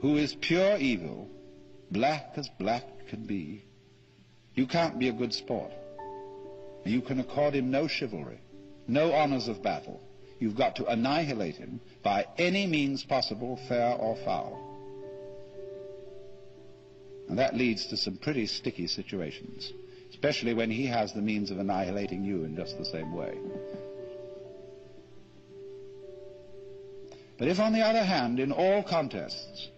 who is pure evil, black as black can be, you can't be a good sport. You can accord him no chivalry, no honors of battle. You've got to annihilate him by any means possible, fair or foul. And that leads to some pretty sticky situations, especially when he has the means of annihilating you in just the same way. But if, on the other hand, in all contests,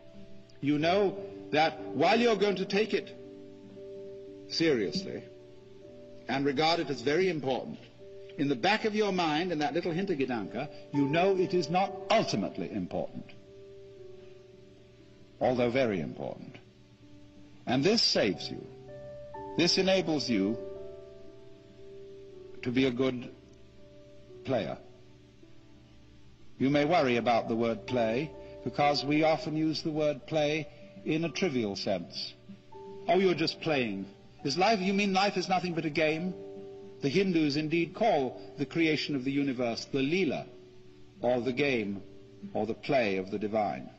you know that while you're going to take it seriously and regard it as very important, in the back of your mind, in that little Hintergedanke, you know it is not ultimately important, although very important. And this saves you. This enables you to be a good player. You may worry about the word play because we often use the word play in a trivial sense. Oh, you're just playing. Is life, you mean life is nothing but a game? The Hindus indeed call the creation of the universe the Leela, or the game, or the play of the divine.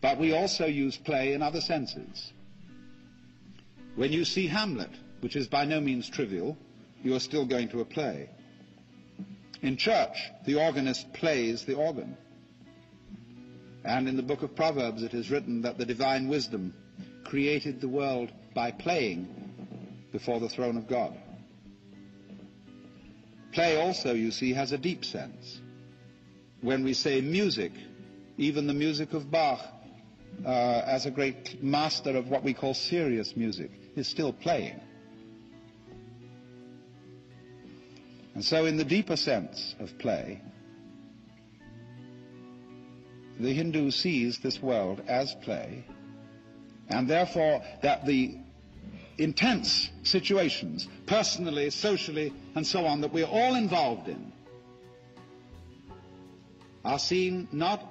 But we also use play in other senses. When you see Hamlet, which is by no means trivial, you are still going to a play. In church, the organist plays the organ. And in the book of Proverbs it is written that the divine wisdom created the world by playing before the throne of God. Play also, you see, has a deep sense. When we say music, even the music of Bach, uh, as a great master of what we call serious music, is still playing. And so, in the deeper sense of play, the Hindu sees this world as play, and therefore that the intense situations, personally, socially, and so on, that we're all involved in, are seen not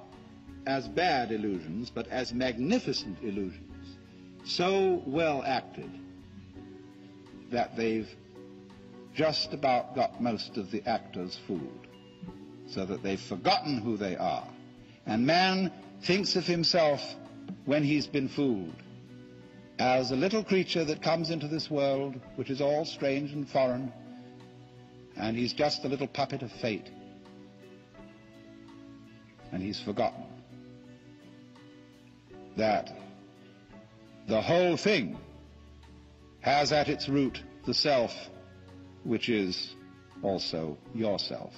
as bad illusions, but as magnificent illusions, so well acted that they've just about got most of the actors fooled, so that they've forgotten who they are. And man thinks of himself when he's been fooled as a little creature that comes into this world, which is all strange and foreign, and he's just a little puppet of fate. And he's forgotten that the whole thing has at its root the self, which is also yourself.